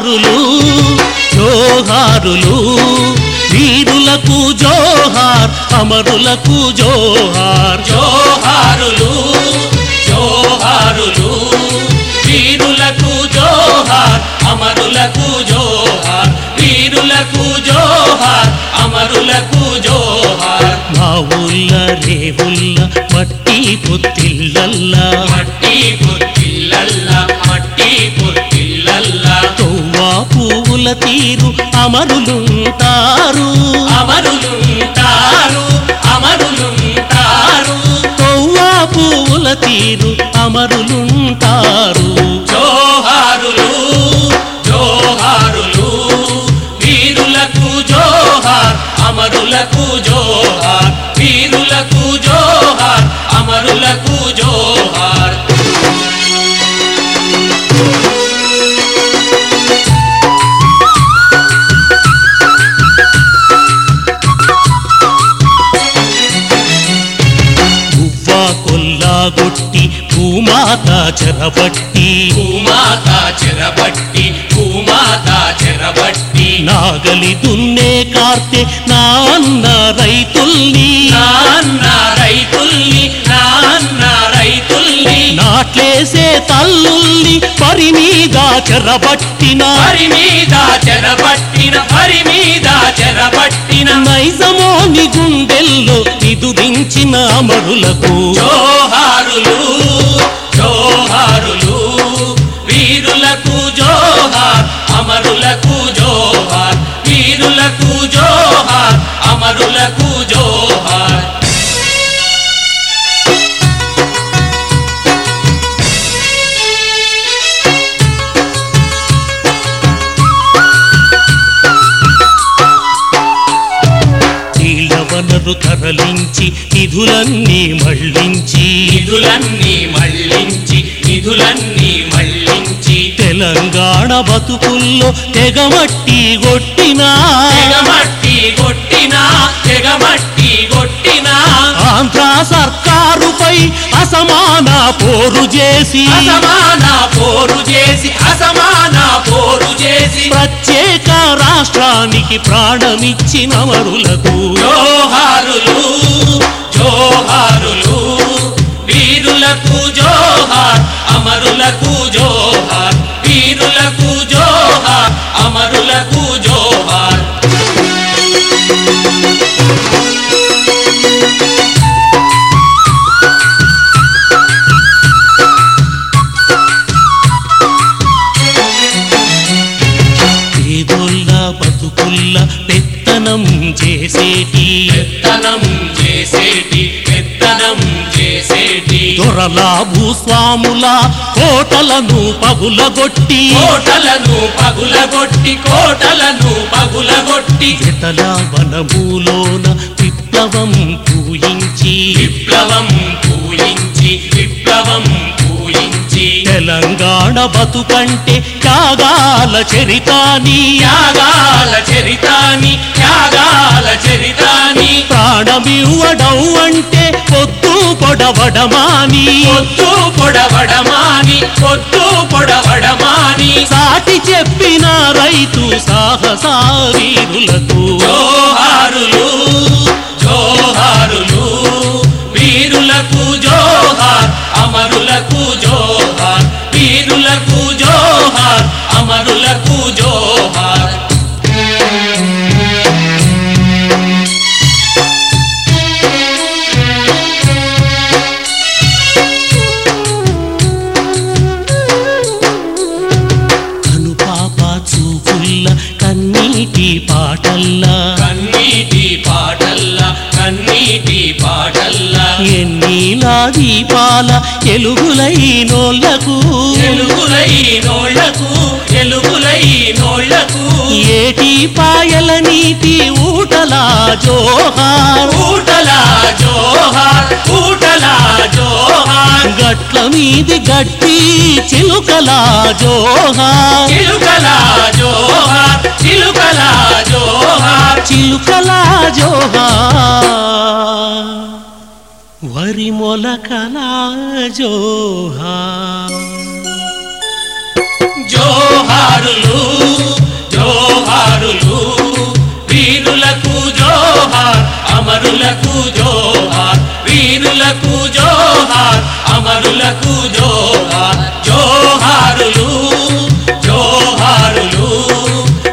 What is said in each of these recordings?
జోహారులు జోహారులు వీరులకు జోహార్ అమరులకు జోహార్. జోహారులు జోహారులు వీరులకు జోహార్ అమరులకు జోహార్ వీరులకు జోహార్ అమరులకు జోహార్. మా ఊళ్ళ రేవుల్ల మట్టి పొత్తిళ్ళల్లా. మట్టి పుట్టిల్లల్లా పువ్వుల తీరు అమరులుంటారు. అమరులుంటారు అమరులుంటారు. తొవ్వా పువ్వుల తీరు అమరులుంటారు. జోహారులు జోహారులు వీరులకు జోహార్ అమరులకు జోహార్. వీరులకు జోహార్ అమరులకు జోహార్. చెరబట్టి భూమాత చెరబట్టి భూమాత చెరబట్టి నాగలి దున్నే కార్తె నా అన్న రైతుల్ని. నాన్న రైతుల్ని నాన్న రైతుల్ని. నాట్లేసే తల్లుల్ని పరి మీద చెరబట్టిన హరి మీద చెరబట్టిన హరి మీద చెరబట్టిన నైజమోని గుండెల్లో నిదురించిన అమరులకు. జోహారులు వనరు తరలించి నిధులన్నీ మళ్ళించి. నిధులన్నీ మళ్ళించి నిధులన్నీ మళ్ళించి. తెలంగాణ బతుకుల్లో తెగమట్టి కొట్టినా. తెగమట్టి కొట్టినా తెగమట్టి కొట్టినా. ఆంధ్ర సర్కారుపై అసమాన పోరు చేసి. అసమాన పోరు చేసి అసమాన రాష్ట్రానికి ప్రాణమిచ్చిన మరులకు జోహారులు జోహారులు వీరులకు జోహార్ అమరులకు జోహార్ వీరులకు జోహార్ అమరులకు బతుకుల్ల పెత్తనం చేసేటి. పెత్తనం చేసేటి పెత్తనం చేసేటి. దొరల భూస్వాముల కోటలను పగులగొట్టి. కోటలను పగులగొట్టి కోటలను పగులగొట్టి. వితల వనములోన విప్లవం పూయించి. విప్లవం పూయించి విప్లవం తెలంగాణ బతుకంటే త్యాగాల చరితాని. త్యాగాల చరితాని త్యాగాల చరితాని. ప్రాణమివ్వడం అంటే పొద్దు పొడవడమాని. పొద్దు పొడవడమాని పొద్దు పొడవడమాని. సాటి చెప్పిన రైతు సాహసావీరులకు దీపాల ఎలుగులై నోళ్ళకు. ఎలుగులై నోళ్ళకు ఎలుగులై నోళ్ళకు. ఏటి పాయల నీటి ఊటలా జోహార్. ఊటలా జోహార్ ఊటలా జోహార్. గట్ల మీది గట్టి చిలుకలా జోహార్. చిలుకలా జోహార్ చిలుకలా జోహార్. చిలుకలా జోహార్. వరి మొలకలా జోహార్ జోహారులు జోహారులు వీరులకు జోహార్ అమరులకు జోహార్ వీరులకు జోహార్ అమరులకు జోహార్. జోహారులు జోహారులు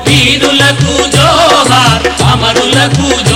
వీరులకు జోహార్ అమరులకు జోహార్